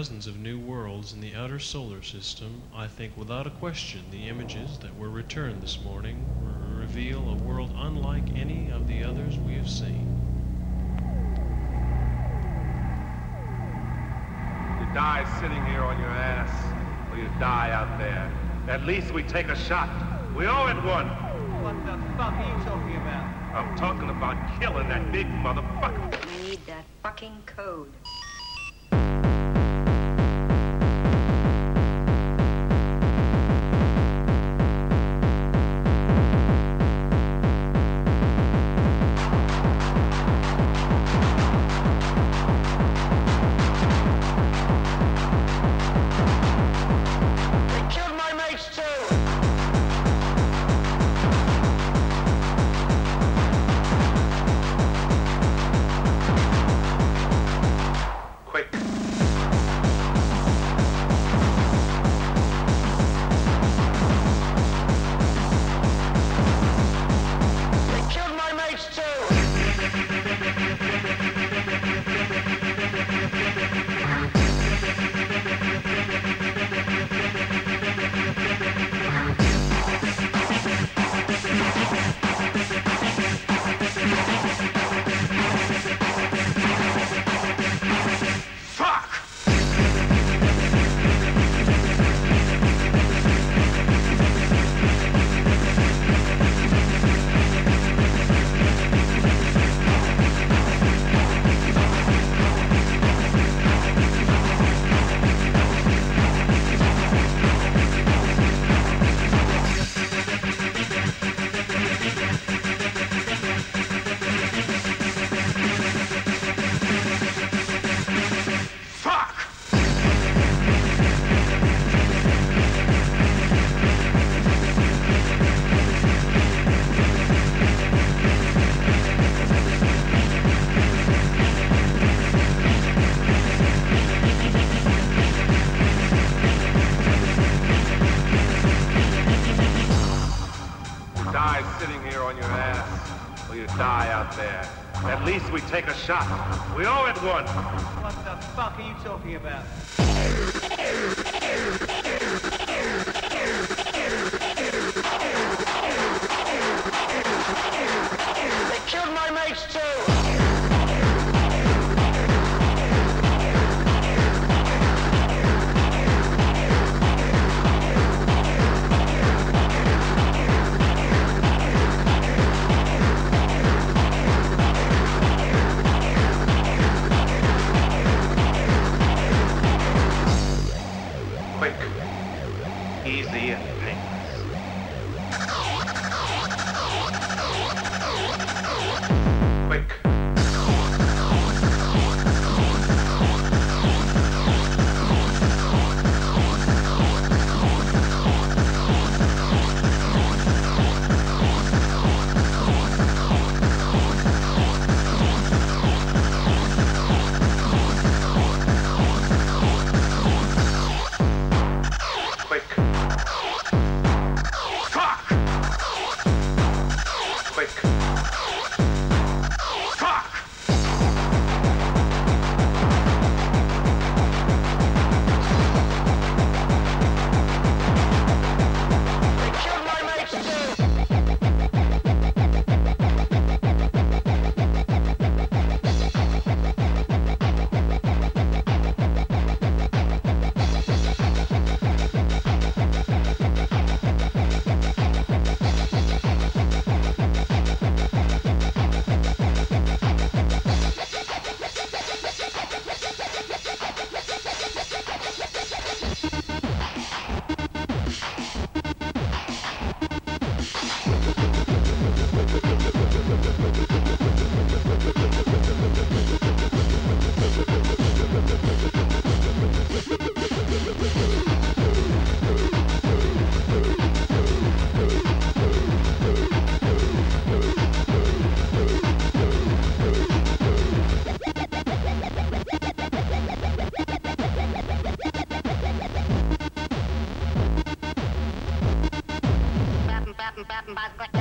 dozens of new worlds in the outer solar system, I think without a question the images that were returned this morning reveal a world unlike any of the others we have seen. You die sitting here on your ass, or you die out there. At least we take a shot. We owe it one. What the fuck are you talking about? I'm talking about killing that big motherfucker. We need that fucking code. Least we take a shot. We owe it one. What the fuck are you talking about? बात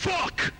fuck!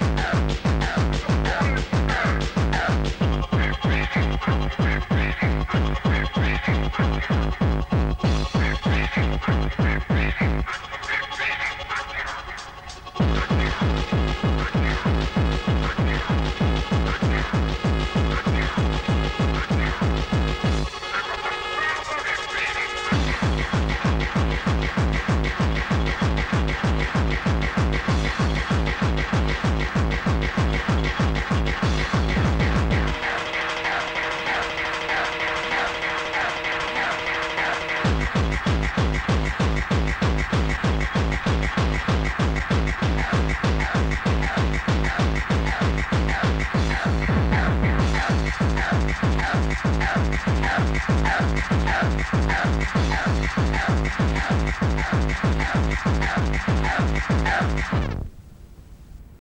Thank you.